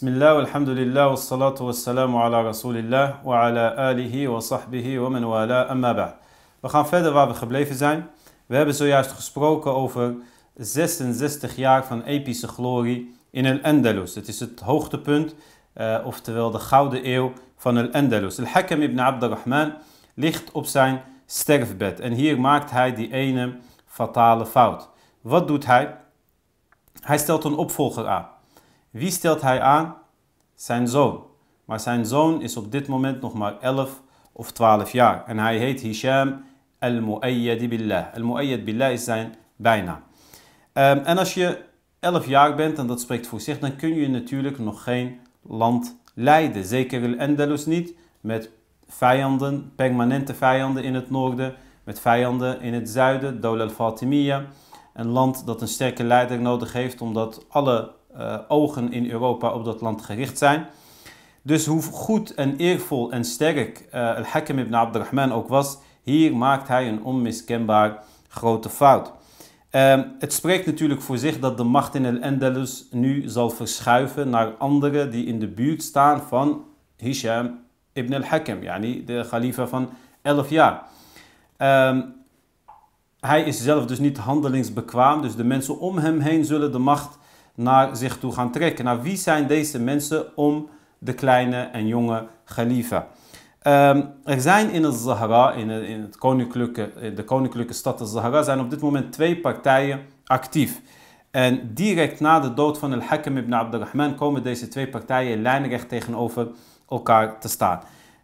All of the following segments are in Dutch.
Bismillah, alhamdulillah, wassalatu wassalamu ala rasulillah wa ala alihi wa sahbihi wa man wala amma ba'd. We gaan verder waar we gebleven zijn. We hebben zojuist gesproken over 66 jaar van epische glorie in Al-Andalus. Het is het hoogtepunt, uh, oftewel de gouden eeuw van Al-Andalus. Al-Hakam ibn Abdurrahman ligt op zijn sterfbed en hier maakt hij die ene fatale fout. Wat doet hij? Hij stelt een opvolger aan. Wie stelt hij aan? Zijn zoon. Maar zijn zoon is op dit moment nog maar 11 of 12 jaar. En hij heet Hisham al-Mu'ayyad billah. Al-Mu'ayyad billah is zijn bijnaam. Um, en als je 11 jaar bent, en dat spreekt voor zich, dan kun je natuurlijk nog geen land leiden. Zeker al-Andalus niet, met vijanden, permanente vijanden in het noorden, met vijanden in het zuiden, Dawla al-Fatimiyya. Een land dat een sterke leider nodig heeft, omdat alle uh, ogen in Europa op dat land gericht zijn. Dus hoe goed en eervol en sterk uh, Al-Hakam ibn Abdurrahman ook was, hier maakt hij een onmiskenbaar grote fout. Uh, het spreekt natuurlijk voor zich dat de macht in Al-Andalus nu zal verschuiven naar anderen die in de buurt staan van Hisham ibn al-Hakam, yani de khalifa van 11 jaar. Uh, hij is zelf dus niet handelingsbekwaam, dus de mensen om hem heen zullen de macht naar zich toe gaan trekken. Nou, wie zijn deze mensen om de kleine en jonge Khalifa? Um, er zijn in het Zahra, in, in het koninklijke, de koninklijke stad Zahra, zijn op dit moment twee partijen actief. En direct na de dood van Al-Hakam ibn Abdurrahman komen deze twee partijen lijnrecht tegenover elkaar te staan.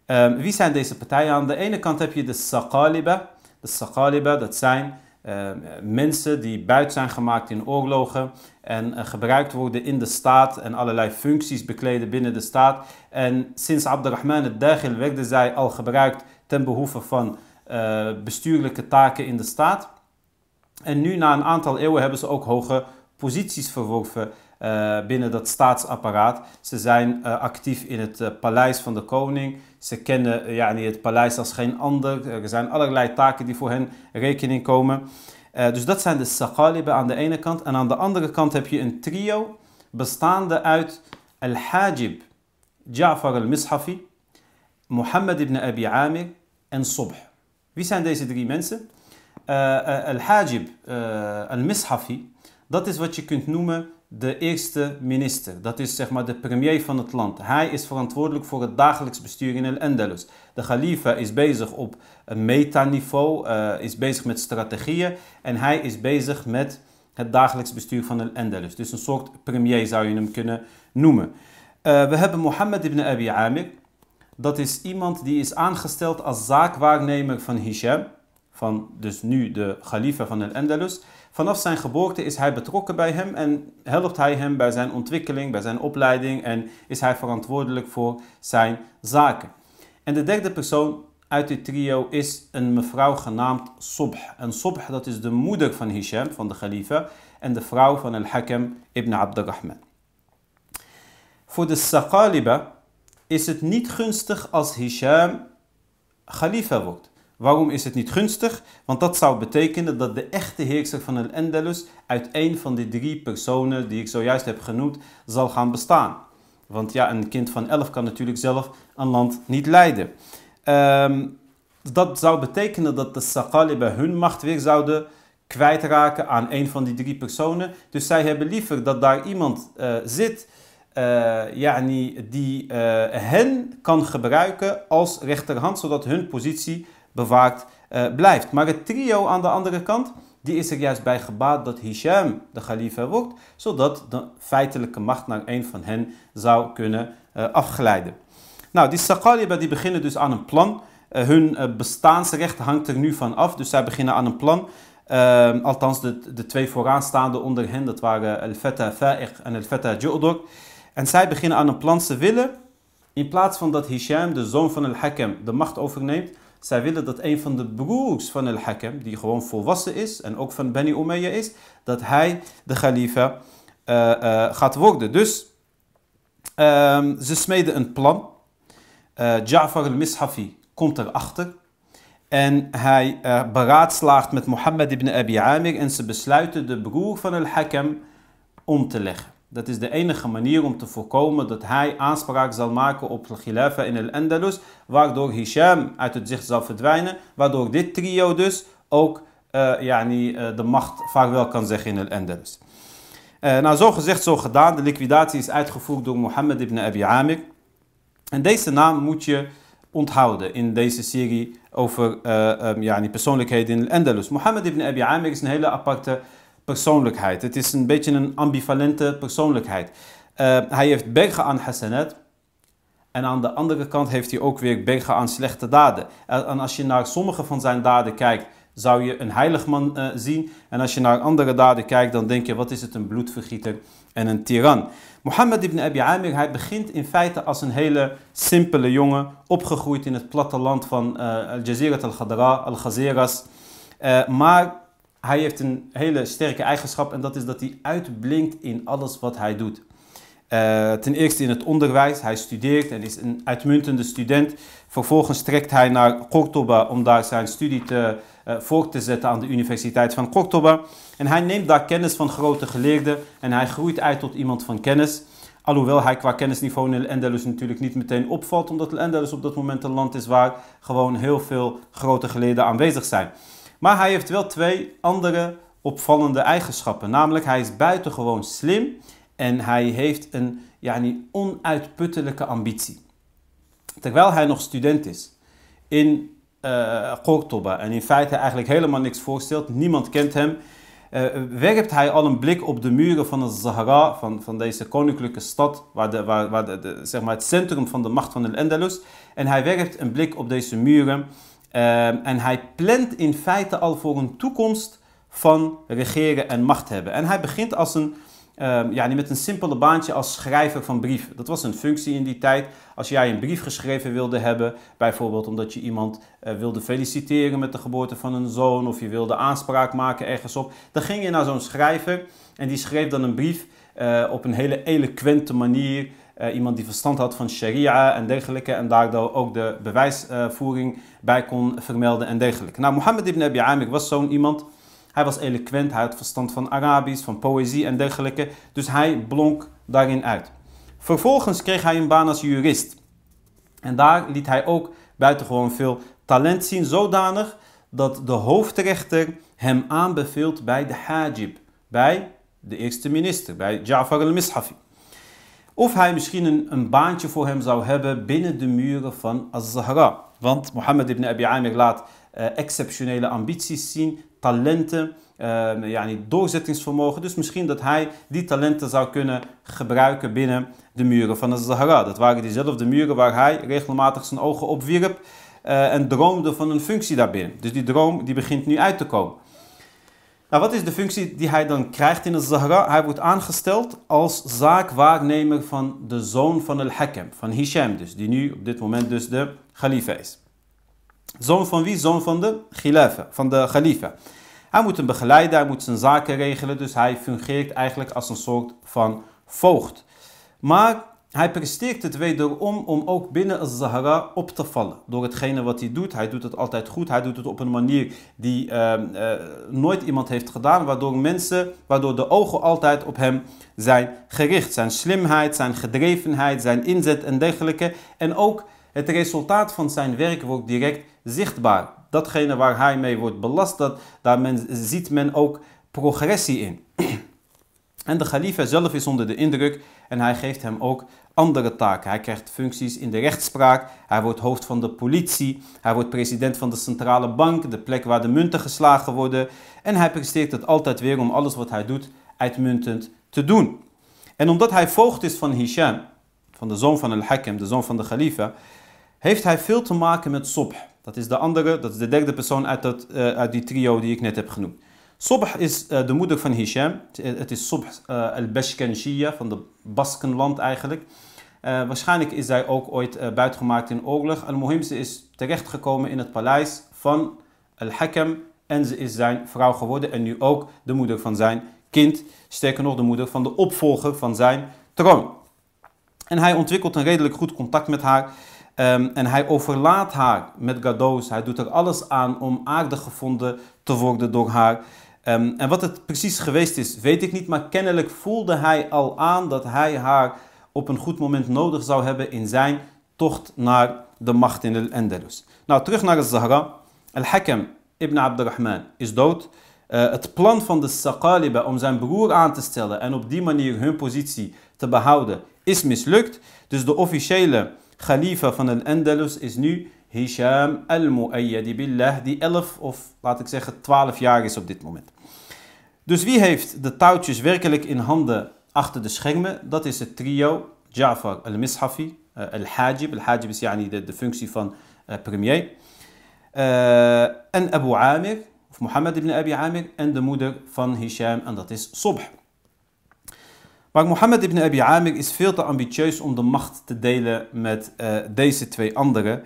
Um, wie zijn deze partijen? Aan de ene kant heb je de Saqaliba. De Saqaliba, dat zijn uh, mensen die buit zijn gemaakt in oorlogen en uh, gebruikt worden in de staat en allerlei functies bekleden binnen de staat. En sinds Abdurrahman al-Daghil werden zij al gebruikt ten behoeve van uh, bestuurlijke taken in de staat. En nu na een aantal eeuwen hebben ze ook hoge posities verworven uh, binnen dat staatsapparaat. Ze zijn actief in het paleis van de koning. Ze kennen ja, het paleis als geen ander. Er zijn allerlei taken die voor hen rekening komen. Dus dat zijn de Saqaliba aan de ene kant. En aan de andere kant heb je een trio bestaande uit Al-Hajib, Ja'far al-Mishafi, Mohammed ibn Abi Amir en Subh. Wie zijn deze drie mensen? Al-Hajib, al-Mishafi, dat is wat je kunt noemen de eerste minister. Dat is zeg maar de premier van het land. Hij is verantwoordelijk voor het dagelijks bestuur in Al-Andalus. De khalifa is bezig op een metaniveau, uh, is bezig met strategieën en hij is bezig met het dagelijks bestuur van Al-Andalus. Dus een soort premier zou je hem kunnen noemen. Uh, we hebben Mohammed ibn Abi Amir. Dat is iemand die is aangesteld als zaakwaarnemer van Hisham, van dus nu de khalifa van Al-Andalus. Vanaf zijn geboorte is hij betrokken bij hem en helpt hij hem bij zijn ontwikkeling, bij zijn opleiding en is hij verantwoordelijk voor zijn zaken. En de derde persoon uit dit trio is een mevrouw genaamd Subh. En Subh dat is de moeder van Hisham, van de khalifa, en de vrouw van Al-Hakam ibn Abdurrahman. Voor de Saqaliba is het niet gunstig als Hisham khalifa wordt. Waarom is het niet gunstig? Want dat zou betekenen dat de echte heerser van Al-Andalus uit een van die drie personen die ik zojuist heb genoemd zal gaan bestaan. Want ja, een kind van elf kan natuurlijk zelf een land niet leiden. Um, dat zou betekenen dat de Saqaliba hun macht weer zouden kwijtraken aan een van die drie personen. Dus zij hebben liever dat daar iemand uh, zit uh, yani, die uh, hen kan gebruiken als rechterhand, zodat hun positie bewaakt blijft. Maar het trio aan de andere kant, die is er juist bij gebaat dat Hisham de khalifa wordt, zodat de feitelijke macht naar een van hen zou kunnen uh, afglijden. Nou, die Saqaliba die beginnen dus aan een plan. Uh, hun bestaansrecht hangt er nu van af, dus zij beginnen aan een plan. althans, de, de twee vooraanstaande onder hen, dat waren Al-Fatah Fa'iq en Al-Fatah Ju'dur. En zij beginnen aan een plan. Ze willen, in plaats van dat Hisham, de zoon van Al-Hakam, de macht overneemt, zij willen dat een van de broers van Al-Hakam, die gewoon volwassen is en ook van Bani Umayyah is, dat hij de khalifa uh, uh, gaat worden. Dus uh, ze smeden een plan. Ja'far al-Mishafi komt erachter. En hij beraadslaagt met Mohammed ibn Abi Amir en ze besluiten de broer van Al-Hakam om te leggen. Dat is de enige manier om te voorkomen dat hij aanspraak zal maken op de khilafa in el Andalus, waardoor Hisham uit het zicht zal verdwijnen, waardoor dit trio dus ook uh, yani, uh, de macht vaarwel kan zeggen in el Andalus. Uh, nou, zo gezegd, zo gedaan. De liquidatie is uitgevoerd door Mohammed ibn Abi Amir. En deze naam moet je onthouden in deze serie over uh, um, yani, persoonlijkheden in el Andalus. Mohammed ibn Abi Amir is een hele aparte persoonlijkheid. Het is een beetje een ambivalente persoonlijkheid. Uh, hij heeft bergen aan hasanat. En aan de andere kant heeft hij ook weer bergen aan slechte daden. En als je naar sommige van zijn daden kijkt, zou je een heilig man uh, zien. En als je naar andere daden kijkt, dan denk je, wat is het, een bloedvergieter en een tiran. Mohammed ibn Abi Amir, hij begint in feite als een hele simpele jongen, opgegroeid in het platteland van uh, Al-Jazirat al-Khadra, Al-Ghazeras. Maar hij heeft een hele sterke eigenschap en dat is dat hij uitblinkt in alles wat hij doet. Uh, ten eerste in het onderwijs. Hij studeert en is een uitmuntende student. Vervolgens trekt hij naar Cordoba om daar zijn studie te, uh, voor te zetten aan de Universiteit van Cordoba. En hij neemt daar kennis van grote geleerden en hij groeit uit tot iemand van kennis. Alhoewel hij qua kennisniveau in Endelus natuurlijk niet meteen opvalt, omdat Endelus op dat moment een land is waar gewoon heel veel grote geleerden aanwezig zijn. Maar hij heeft wel twee andere opvallende eigenschappen. Namelijk, hij is buitengewoon slim en hij heeft een yani, onuitputtelijke ambitie. Terwijl hij nog student is in uh, Cordoba en in feite eigenlijk helemaal niks voorstelt, niemand kent hem, uh, werpt hij al een blik op de muren van de Zahra, van, van deze koninklijke stad, waar, de, waar, waar de, zeg maar het centrum van de macht van de Andalus. En hij werpt een blik op deze muren uh, en hij plant in feite al voor een toekomst van regeren en macht hebben. En hij begint als een Um, ja, met een simpele baantje als schrijver van brieven. Dat was een functie in die tijd. Als jij een brief geschreven wilde hebben, bijvoorbeeld omdat je iemand uh, wilde feliciteren met de geboorte van een zoon of je wilde aanspraak maken ergens op, dan ging je naar zo'n schrijver en die schreef dan een brief uh, op een hele eloquente manier. Uh, iemand die verstand had van sharia en dergelijke en daardoor ook de bewijsvoering bij kon vermelden en dergelijke. Nou, Mohammed ibn Abi Amir was zo'n iemand hij was eloquent, hij had verstand van Arabisch, van poëzie en dergelijke. Dus hij blonk daarin uit. Vervolgens kreeg hij een baan als jurist. En daar liet hij ook buitengewoon veel talent zien, zodanig dat de hoofdrechter hem aanbeveelt bij de hajib, bij de eerste minister, bij Ja'far al-Mishafi. Of hij misschien een, een, baantje voor hem zou hebben binnen de muren van Az-Zahra. Want Mohammed ibn Abi Amir laat uh, exceptionele ambities zien, talenten, uh, ja, doorzettingsvermogen. Dus misschien dat hij die talenten zou kunnen gebruiken binnen de muren van de Zahra. Dat waren diezelfde muren waar hij regelmatig zijn ogen op wierp uh, en droomde van een functie daarbinnen. Dus die droom die begint nu uit te komen. Nou, wat is de functie die hij dan krijgt in de Zahra? Hij wordt aangesteld als zaakwaarnemer van de zoon van al-Hakam, van Hisham dus, die nu op dit moment dus de khalifa is. Zoon van wie? Zoon van de khilafa, van de khalifa. Hij moet hem begeleiden, hij moet zijn zaken regelen, dus hij fungeert eigenlijk als een soort van voogd. Maar hij presteert het wederom om ook binnen het Zahara op te vallen. Door hetgene wat hij doet. Hij doet het altijd goed. Hij doet het op een manier die uh, uh, nooit iemand heeft gedaan. Waardoor mensen, waardoor de ogen altijd op hem zijn gericht. Zijn slimheid, zijn gedrevenheid, zijn inzet en dergelijke. En ook het resultaat van zijn werk wordt direct zichtbaar. Datgene waar hij mee wordt belast, dat, daar ziet men ook progressie in. En de khalifa zelf is onder de indruk en hij geeft hem ook andere taken. Hij krijgt functies in de rechtspraak, hij wordt hoofd van de politie, hij wordt president van de centrale bank, de plek waar de munten geslagen worden. En hij presteert het altijd weer om alles wat hij doet uitmuntend te doen. En omdat hij voogd is van Hisham, van de zoon van al-Hakim, de zoon van de khalifa, heeft hij veel te maken met Sobh. Dat is de andere, dat is de derde persoon uit, dat, uh, uit die trio die ik net heb genoemd. Sobh is uh, de moeder van Hisham. Het is Sobh uh, al-Bashkanshiya van de Baskenland eigenlijk. waarschijnlijk is zij ook ooit buitgemaakt in oorlog. Al-Muhim, ze is terechtgekomen in het paleis van Al-Hakam en ze is zijn vrouw geworden en nu ook de moeder van zijn kind. Sterker nog, de moeder van de opvolger van zijn troon. En hij ontwikkelt een redelijk goed contact met haar. Um, en hij overlaat haar met cadeaus. Hij doet er alles aan om aardig gevonden te worden door haar. Ehm, en wat het precies geweest is, weet ik niet, maar kennelijk voelde hij al aan dat hij haar op een goed moment nodig zou hebben in zijn tocht naar de macht in Al-Andalus. Nou, terug naar Zahra. Al-Hakam ibn Abdurrahman is dood. Uh, het plan van de Saqaliba om zijn broer aan te stellen en op die manier hun positie te behouden is mislukt. Dus de officiële khalifa van Al-Andalus is nu Hisham al-Mu'ayyadi billah, die 11 of laat ik zeggen 12 jaar is op dit moment. Dus wie heeft de touwtjes werkelijk in handen achter de schermen? Dat is het trio Ja'far al-Mishafi, uh, al-Hajib. Al-Hajib is yani de, de functie van uh, premier. Uh, en Abu Amir, of Mohammed ibn Abi Amir, en de moeder van Hisham, en dat is Subh. Maar Mohammed ibn Abi Amir is veel te ambitieus om de macht te delen met deze twee anderen.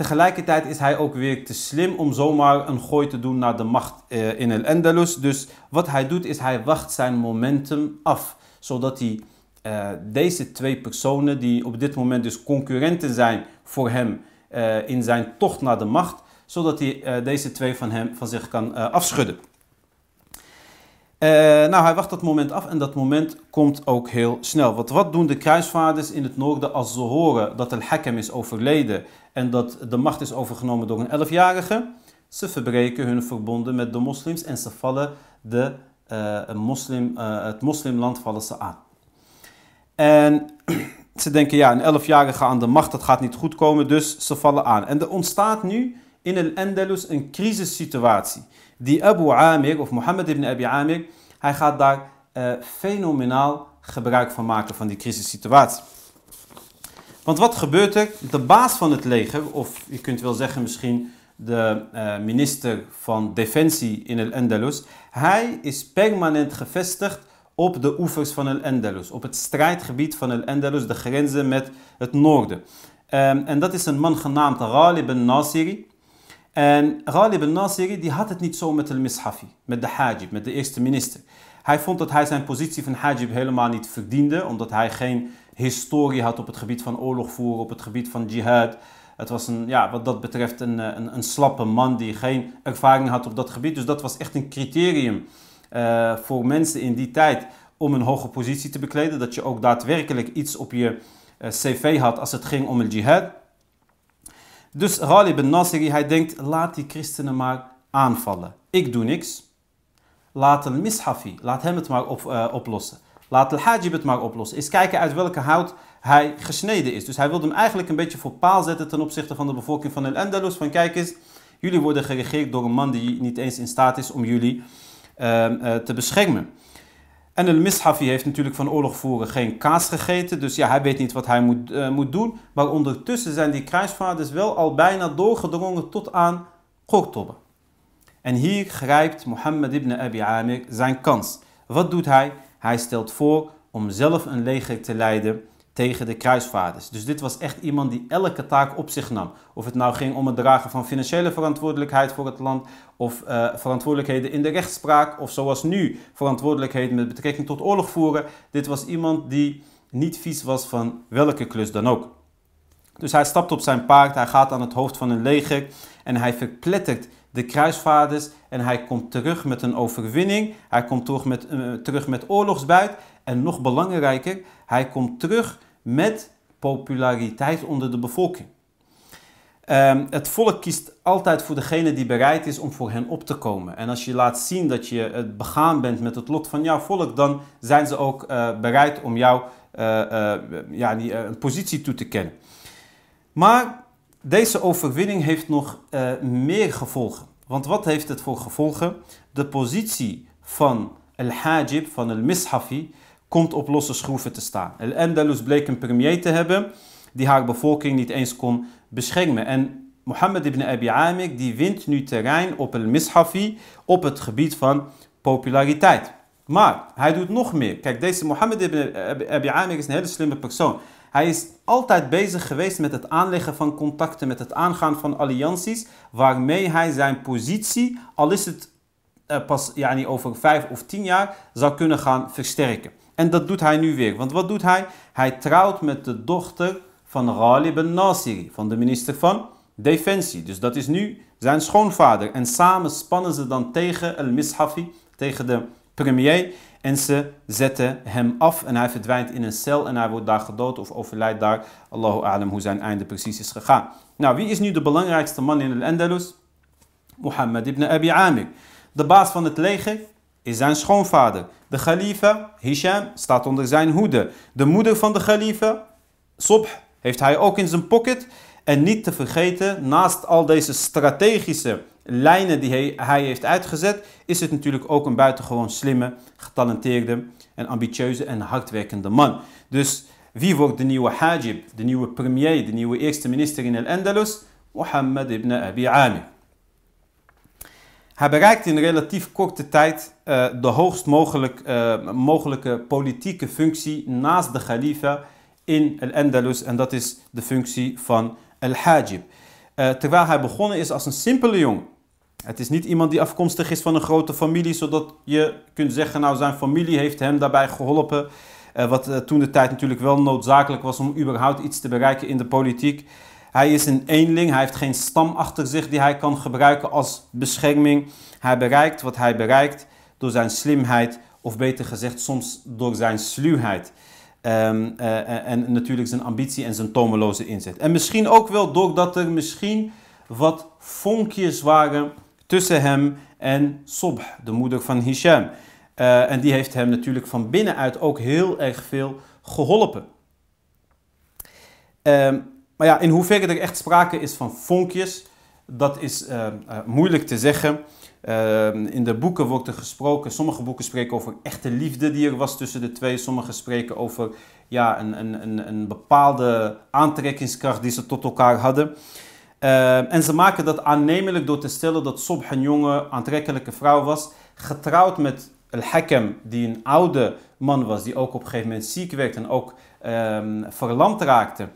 Tegelijkertijd is hij ook weer te slim om zomaar een gooi te doen naar de macht uh, in El-Andalus. Dus wat hij doet is hij wacht zijn momentum af. Zodat hij uh, deze twee personen die op dit moment dus concurrenten zijn voor hem uh, in zijn tocht naar de macht. Zodat hij deze twee van hem van zich kan afschudden. Nou, hij wacht dat moment af en dat moment komt ook heel snel. Want wat doen de kruisvaarders in het noorden als ze horen dat Al-Hakam is overleden en dat de macht is overgenomen door een elfjarige. Ze verbreken hun verbonden met de moslims en ze vallen de, uh, moslim, uh, het moslimland vallen ze aan. En ze denken, ja, een elfjarige aan de macht, dat gaat niet goed komen, dus ze vallen aan. En er ontstaat nu in el Andalus een crisissituatie. Die Abu Amir, of Mohammed ibn Abi Amir, hij gaat daar uh, fenomenaal gebruik van maken van die crisissituatie. Want wat gebeurt er? De baas van het leger, of je kunt wel zeggen misschien de uh, minister van Defensie in El Andalus, hij is permanent gevestigd op de oevers van El Andalus, op het strijdgebied van El Andalus, de grenzen met het noorden. Um, en dat is een man genaamd Ghalib al-Nasiri. En Ghalib al-Nasiri die had het niet zo met al-Mishafi, met de Hajib, met de eerste minister. Hij vond dat hij zijn positie van Hajib helemaal niet verdiende, omdat hij geen historie had op het gebied van oorlog voeren, op het gebied van jihad. Het was een, ja, wat dat betreft een, eh, een, een slappe man die geen ervaring had op dat gebied. Dus dat was echt een criterium uh, voor mensen in die tijd om een hoge positie te bekleden. Dat je ook daadwerkelijk iets op je uh, cv had als het ging om het jihad. Dus Ghalib bin Nasiri, hij denkt, laat die christenen maar aanvallen. Ik doe niks. Laat een mishafi, laat hem het maar uh, oplossen. Laat al-Hajib het maar oplossen. Is kijken uit welke hout hij gesneden is. Dus hij wilde hem eigenlijk een beetje voor paal zetten ten opzichte van de bevolking van El-Andalus. Van kijk eens, jullie worden geregeerd door een man die niet eens in staat is om jullie uh, uh, te beschermen. En el Mishafi heeft natuurlijk van oorlog voeren geen kaas gegeten. Dus ja, hij weet niet wat hij moet, uh, moet doen. Maar ondertussen zijn die kruisvaarders wel al bijna doorgedrongen tot aan Qortoba. En hier grijpt Mohammed ibn Abi Amir zijn kans. Wat doet hij? Hij stelt voor om zelf een leger te leiden tegen de kruisvaarders. Dus dit was echt iemand die elke taak op zich nam. Of het nou ging om het dragen van financiële verantwoordelijkheid voor het land, of uh, verantwoordelijkheden in de rechtspraak, of zoals nu verantwoordelijkheden met betrekking tot oorlog voeren. Dit was iemand die niet vies was van welke klus dan ook. Dus hij stapt op zijn paard, hij gaat aan het hoofd van een leger en hij verplettert de kruisvaarders en hij komt terug met een overwinning. Hij komt terug met, uh, terug met oorlogsbuit. En nog belangrijker, hij komt terug met populariteit onder de bevolking. Um, het volk kiest altijd voor degene die bereid is om voor hen op te komen. En als je laat zien dat je het begaan bent met het lot van jouw volk, dan zijn ze ook uh, bereid om jou uh, ja, een positie toe te kennen. Maar deze overwinning heeft nog meer gevolgen. Want wat heeft het voor gevolgen? De positie van al-Hajib, van al-Mishafi, komt op losse schroeven te staan. Al-Andalus bleek een premier te hebben die haar bevolking niet eens kon beschermen. En Mohammed ibn Abi Amir die wint nu terrein op al-Mishafi op het gebied van populariteit. Maar hij doet nog meer. Kijk, deze Mohammed ibn Abi Amir is een hele slimme persoon. Hij is altijd bezig geweest met het aanleggen van contacten, met het aangaan van allianties, waarmee hij zijn positie, al is het uh, pas yani, over vijf of tien jaar, zou kunnen gaan versterken. En dat doet hij nu weer. Want wat doet hij? Hij trouwt met de dochter van Ghalib al-Nasiri, van de minister van defensie. Dus dat is nu zijn schoonvader. En samen spannen ze dan tegen al-Mishafi, tegen de premier. En ze zetten hem af en hij verdwijnt in een cel en hij wordt daar gedood of overlijdt daar. Allahu a'lam hoe zijn einde precies is gegaan. Nou, wie is nu de belangrijkste man in al-Andalus? Muhammad ibn Abi Amir. De baas van het leger is zijn schoonvader. De khalifa, Hisham, staat onder zijn hoede. De moeder van de khalifa, Subh, heeft hij ook in zijn pocket. En niet te vergeten, naast al deze strategische lijnen die hij, heeft uitgezet, is het natuurlijk ook een buitengewoon slimme, getalenteerde en ambitieuze en hardwerkende man. Dus wie wordt de nieuwe hajib, de nieuwe premier, de nieuwe eerste minister in Al-Andalus? Muhammad ibn Abi Amir. Hij bereikt in relatief korte tijd uh, de hoogst mogelijk, uh, mogelijke politieke functie naast de khalifa in Al-Andalus en dat is de functie van Al-Hajib. Uh, terwijl hij begonnen is als een simpele jong. Het is niet iemand die afkomstig is van een grote familie, zodat je kunt zeggen, nou zijn familie heeft hem daarbij geholpen. wat toen de tijd natuurlijk wel noodzakelijk was om überhaupt iets te bereiken in de politiek. Hij is een eenling, hij heeft geen stam achter zich die hij kan gebruiken als bescherming. Hij bereikt wat hij bereikt door zijn slimheid, of beter gezegd soms door zijn sluwheid. Um, uh, en natuurlijk zijn ambitie en zijn tomeloze inzet. En misschien ook wel doordat er misschien wat vonkjes waren tussen hem en Sobh, de moeder van Hisham. Uh, en die heeft hem natuurlijk van binnenuit ook heel erg veel geholpen. Um, maar ja, in hoeverre er echt sprake is van vonkjes, dat is uh, uh, moeilijk te zeggen. Uh, in de boeken wordt er gesproken, sommige boeken spreken over echte liefde die er was tussen de twee. Sommige spreken over ja, een, een, een bepaalde aantrekkingskracht die ze tot elkaar hadden. en ze maken dat aannemelijk door te stellen dat Sobh een jonge, aantrekkelijke vrouw was. Getrouwd met Al-Hakam, die een oude man was, die ook op een gegeven moment ziek werd en ook ehm, verlamd raakte.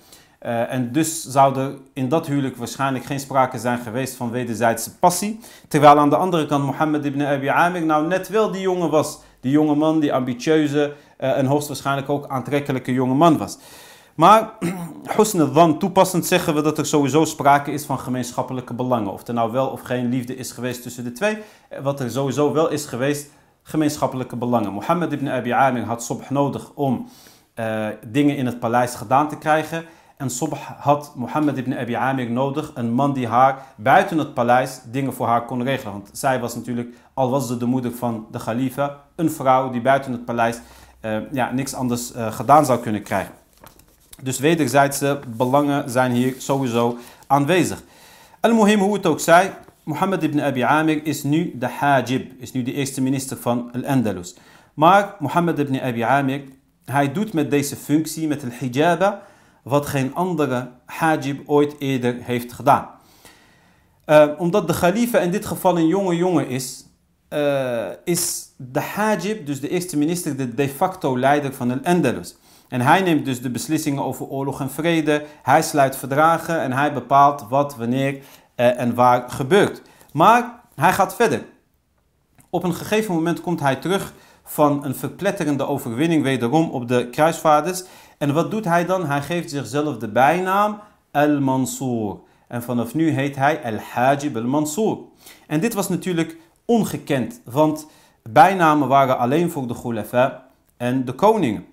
Uh, en dus zou er in dat huwelijk waarschijnlijk geen sprake zijn geweest van wederzijdse passie. Terwijl aan de andere kant Mohammed ibn Abi Amir nou net wel die jongen was. Die jonge man, die ambitieuze uh, en hoogstwaarschijnlijk ook aantrekkelijke jonge man was. Maar husn dan toepassend zeggen we dat er sowieso sprake is van gemeenschappelijke belangen. Of er nou wel of geen liefde is geweest tussen de twee. Eh, wat er sowieso wel is geweest, gemeenschappelijke belangen. Mohammed ibn Abi Amir had Sobh nodig om dingen in het paleis gedaan te krijgen. En Subh had Mohammed ibn Abi Amir nodig, een man die haar buiten het paleis dingen voor haar kon regelen. Want zij was natuurlijk, al was ze de moeder van de khalifa, een vrouw die buiten het paleis uh, ja, niks anders uh, gedaan zou kunnen krijgen. Dus wederzijdse belangen zijn hier sowieso aanwezig. Al-Muhim, hoe het ook zij, Mohammed ibn Abi Amir is nu de hajib, is nu de eerste minister van Al-Andalus. Maar Mohammed ibn Abi Amir, hij doet met deze functie, met al-hijaba, wat geen andere hajib ooit eerder heeft gedaan. Uh, omdat de khalifa in dit geval een jonge jongen is, uh, is de hajib, dus de eerste minister, de de facto leider van el Andalus. En hij neemt dus de beslissingen over oorlog en vrede, hij sluit verdragen en hij bepaalt wat, wanneer uh, en waar gebeurt. Maar hij gaat verder. Op een gegeven moment komt hij terug van een verpletterende overwinning wederom op de kruisvaarders. En wat doet hij dan? Hij geeft zichzelf de bijnaam Al-Mansour. En vanaf nu heet hij Al-Hajib Al-Mansour. En dit was natuurlijk ongekend, want bijnamen waren alleen voor de Khulafa en de koningen.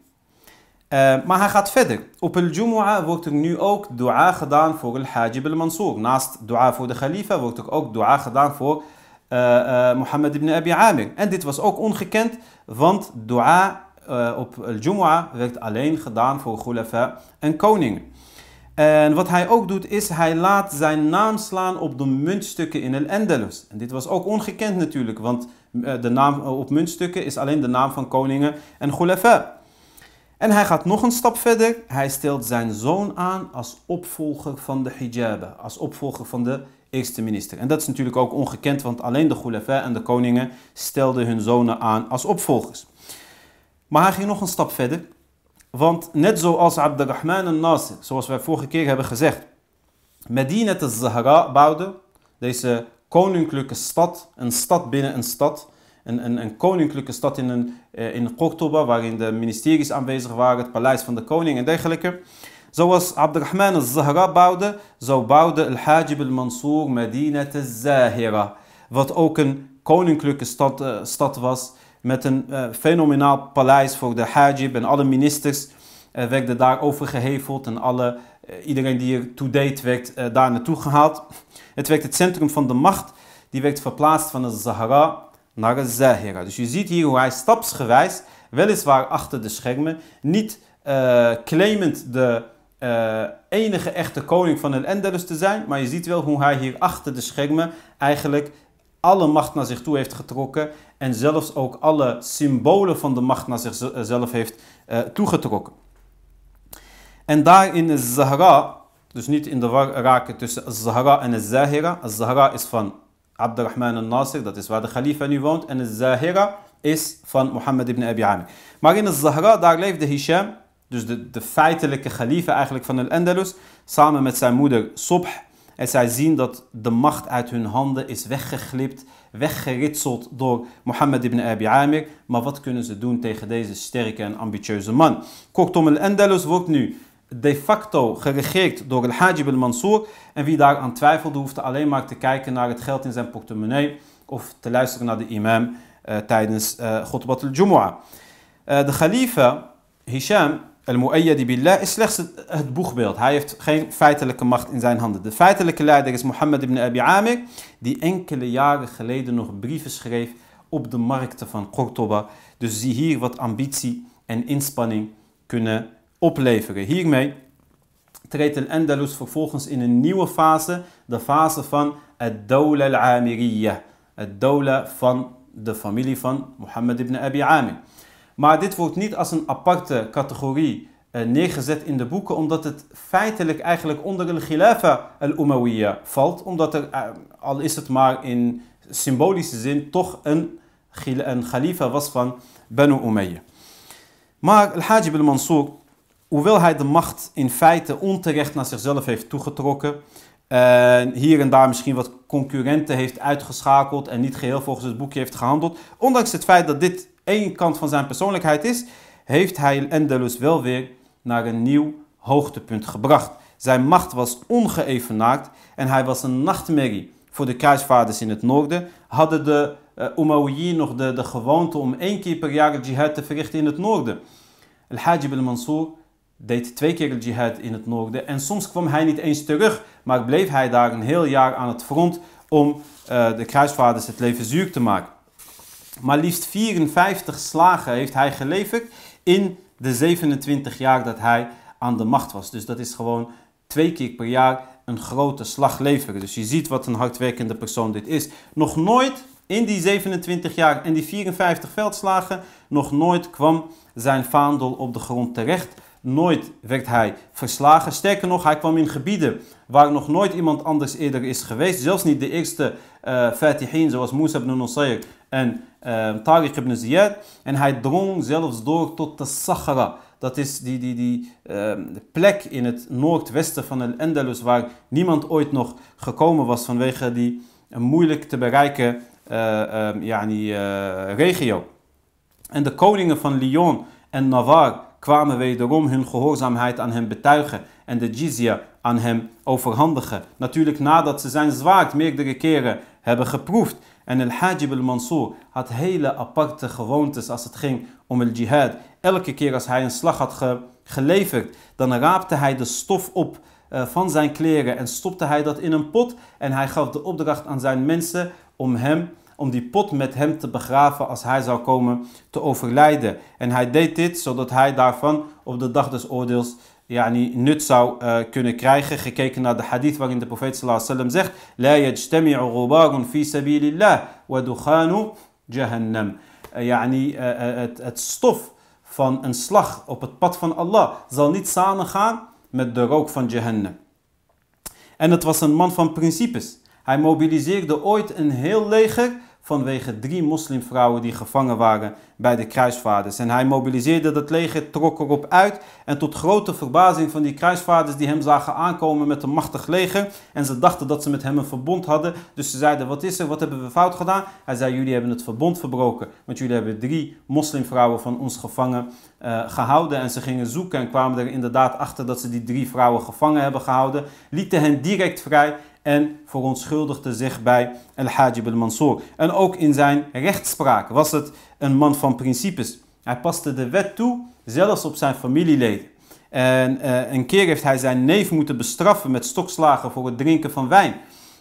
Uh, maar hij gaat verder. Op al-Jumu'ah wordt er nu ook dua gedaan voor al-Hajib al-Mansour. Naast dua voor de khalifa wordt ook dua gedaan voor uh, uh, Mohammed ibn Abi Amir. En dit was ook ongekend, want dua uh, op al-Jumu'ah werd alleen gedaan voor Khulafa en koningen. En wat hij ook doet is, hij laat zijn naam slaan op de muntstukken in Al-Andalus. En dit was ook ongekend natuurlijk, want de naam op muntstukken is alleen de naam van koningen en Khulafa. En hij gaat nog een stap verder. Hij stelt zijn zoon aan als opvolger van de hijaba, als opvolger van de eerste minister. En dat is natuurlijk ook ongekend, want alleen de Khulafa en de koningen stelden hun zonen aan als opvolgers. Maar hij ging nog een stap verder. Want net zoals Abdurrahman al-Nasir, zoals wij vorige keer hebben gezegd, Medinat al-Zahra bouwde, deze koninklijke stad, een stad binnen een stad, een, een, een koninklijke stad in, een, eh, in Cordoba, waarin de ministeries aanwezig waren, het paleis van de koning en dergelijke. Zoals Abdurrahman al-Zahra bouwde, zo bouwde al-Hajib al-Mansour Medinat al-Zahira. Wat ook een koninklijke stad, uh, stad was met een uh, fenomenaal paleis voor de Hajib en alle ministers uh, werden daar overgeheveld en alle, iedereen die er toe deed werd daar naartoe gehaald. Het werd het centrum van de macht, die werd verplaatst van de Zahra naar de Zahira. Dus je ziet hier hoe hij stapsgewijs, weliswaar achter de schermen, niet claimend de enige echte koning van El Andalus te zijn, maar je ziet wel hoe hij hier achter de schermen eigenlijk alle macht naar zich toe heeft getrokken en zelfs ook alle symbolen van de macht naar zichzelf heeft uh, toegetrokken. En daar in Zahra, dus niet in de war raken tussen Zahra en Zahira. Zahra is van Abdurrahman al-Nasir, dat is waar de khalifa nu woont. En Zahira is van Mohammed ibn Abi Amir. Maar in Zahra, daar leefde Hisham, dus de, de feitelijke khalifa eigenlijk van Al-Andalus, samen met zijn moeder Subh en zij zien dat de macht uit hun handen is weggeglipt, weggeritseld door Mohammed ibn Abi Amir. Maar wat kunnen ze doen tegen deze sterke en ambitieuze man? Kortom, al-Andalus wordt nu de facto geregeerd door al-Hajib al-Mansour. En wie daar aan twijfelde, hoefde alleen maar te kijken naar het geld in zijn portemonnee of te luisteren naar de imam uh, tijdens uh, Khutbat al-Jumu'ah. Uh, de khalifa Hisham Al-Mu'ayyadi billah is slechts het, boegbeeld. Hij heeft geen feitelijke macht in zijn handen. De feitelijke leider is Mohammed ibn Abi Amir, die enkele jaren geleden nog brieven schreef op de markten van Cordoba. Dus zie hier wat ambitie en inspanning kunnen opleveren. Hiermee treedt al-Andalus vervolgens in een nieuwe fase, de fase van het dawla al-Amiriyya. Het dawla van de familie van Mohammed ibn Abi Amir. Maar dit wordt niet als een aparte categorie uh, neergezet in de boeken, omdat het feitelijk eigenlijk onder de Khilafa al-Umayyah valt. Omdat er, uh, al is het maar in symbolische zin, toch een, een khalifa was van Banu Umayyah. Maar Al-Hajib al-Mansour, hoewel hij de macht in feite onterecht naar zichzelf heeft toegetrokken, uh, hier en daar misschien wat concurrenten heeft uitgeschakeld en niet geheel volgens het boekje heeft gehandeld, ondanks het feit dat dit één kant van zijn persoonlijkheid is, heeft hij Endelus wel weer naar een nieuw hoogtepunt gebracht. Zijn macht was ongeëvenaard en hij was een nachtmerrie voor de kruisvaarders in het noorden. Hadden de uh, nog de, de gewoonte om één keer per jaar een jihad te verrichten in het noorden. Al-Hajib al-Mansour deed twee keer een jihad in het noorden en soms kwam hij niet eens terug, maar bleef hij daar een heel jaar aan het front om uh, de kruisvaarders het leven zuur te maken. Maar liefst 54 slagen heeft hij geleverd in de 27 jaar dat hij aan de macht was. Dus dat is gewoon twee keer per jaar een grote slag leveren. Dus je ziet wat een hardwerkende persoon dit is. Nog nooit in die 27 jaar en die 54 veldslagen, nog nooit kwam zijn vaandel op de grond terecht. Nooit werd hij verslagen. Sterker nog, hij kwam in gebieden waar nog nooit iemand anders eerder is geweest. Zelfs niet de eerste uh, Fatihin zoals Musa ibn Nusayr en uh, Tariq ibn Ziyad. En hij drong zelfs door tot de Sahara. Dat is die, die, die uh, plek in het noordwesten van El Andalus waar niemand ooit nog gekomen was vanwege die moeilijk te bereiken yani, regio. En de koningen van Lyon en Navarre kwamen wederom hun gehoorzaamheid aan hem betuigen en de jizya aan hem overhandigen. Natuurlijk nadat ze zijn zwaard meerdere keren hebben geproefd. En al-Hajib al-Mansour had hele aparte gewoontes als het ging om el jihad. Elke keer als hij een slag had ge geleverd, dan raapte hij de stof op uh, van zijn kleren en stopte hij dat in een pot. En hij gaf de opdracht aan zijn mensen om hem om die pot met hem te begraven als hij zou komen te overlijden. En hij deed dit zodat hij daarvan op de dag des oordeels yani, nut zou uh, kunnen krijgen. Gekeken naar de hadith waarin de profeet sallallahu alaihi wasallam zegt: fi jahannam. Uh, yani, uh, het, het stof van een slag op het pad van Allah zal niet samengaan met de rook van Jahannam. En het was een man van principes. Hij mobiliseerde ooit een heel leger vanwege drie moslimvrouwen die gevangen waren bij de kruisvaarders. En hij mobiliseerde dat leger, trok erop uit en tot grote verbazing van die kruisvaarders die hem zagen aankomen met een machtig leger en ze dachten dat ze met hem een verbond hadden. Dus ze zeiden, wat is er, wat hebben we fout gedaan? Hij zei, jullie hebben het verbond verbroken, want jullie hebben drie moslimvrouwen van ons gevangen uh, gehouden. En ze gingen zoeken en kwamen er inderdaad achter dat ze die drie vrouwen gevangen hebben gehouden, lieten hen direct vrij en verontschuldigde zich bij Al-Hajib al-Mansour. En ook in zijn rechtspraak was het een man van principes. Hij paste de wet toe, zelfs op zijn familieleden. En uh, een keer heeft hij zijn neef moeten bestraffen met stokslagen voor het drinken van wijn.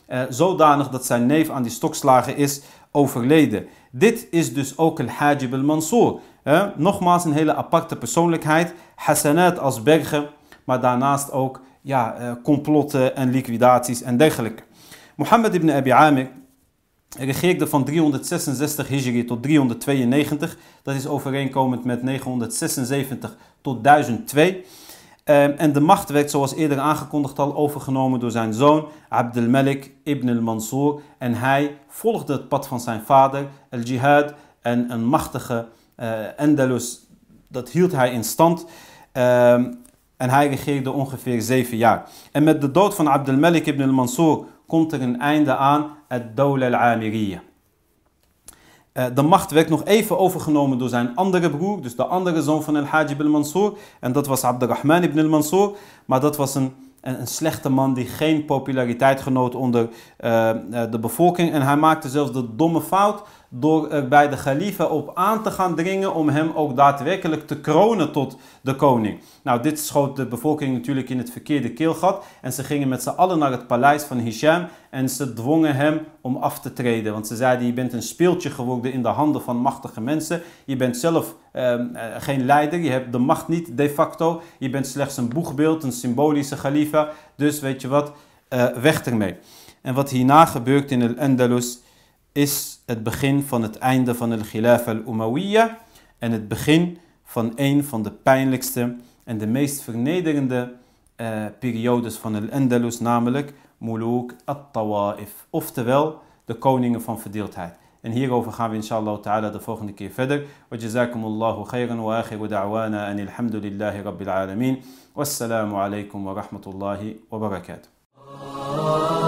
Uh, zodanig dat zijn neef aan die stokslagen is overleden. Dit is dus ook Al-Hajib al-Mansour. Uh, nogmaals een hele aparte persoonlijkheid. Hasanat als bergen, maar daarnaast ook ja, uh, complotten en liquidaties en dergelijke. Mohammed ibn Abi Amir regeerde van 366 Hijri tot 392. Dat is overeenkomend met 976 tot 1002. Uh, en de macht werd zoals eerder aangekondigd al overgenomen door zijn zoon Abdel Malik ibn al-Mansur. En hij volgde het pad van zijn vader, al-Jihad en een machtige uh, Andalus. Dat hield hij in stand. Uh, en hij regeerde ongeveer zeven jaar. En met de dood van Abdel Malik ibn al-Mansur komt er een einde aan het Dawla al-Amiriyya. Uh, de macht werd nog even overgenomen door zijn andere broer, dus de andere zoon van al-Hajib al-Mansur. En dat was Abdurrahman ibn al-Mansur. Maar dat was een, een, slechte man die geen populariteit genoot onder uh, de bevolking. En hij maakte zelfs de domme fout door er bij de Khalifa op aan te gaan dringen om hem ook daadwerkelijk te kronen tot de koning. Nou, dit schoot de bevolking natuurlijk in het verkeerde keelgat en ze gingen met z'n allen naar het paleis van Hisham en ze dwongen hem om af te treden. Want ze zeiden, je bent een speeltje geworden in de handen van machtige mensen. Je bent zelf uh, geen leider, je hebt de macht niet de facto. Je bent slechts een boegbeeld, een symbolische Khalifa. Dus weet je wat, uh, weg ermee. En wat hierna gebeurt in Al-Andalus is het begin van het einde van de Khilaf al-Umayyah en het begin van een van de pijnlijkste en de meest vernederende uh, periodes van Al-Andalus, namelijk Muluk at-Tawaif, oftewel de koningen van verdeeldheid. En hierover gaan we inshallah ta'ala de volgende keer verder. Wa jazakumullahu khairan wa akhiru da'wana anil hamdulillahi rabbil alamin. Wassalamu alaikum wa rahmatullahi wa barakatuh.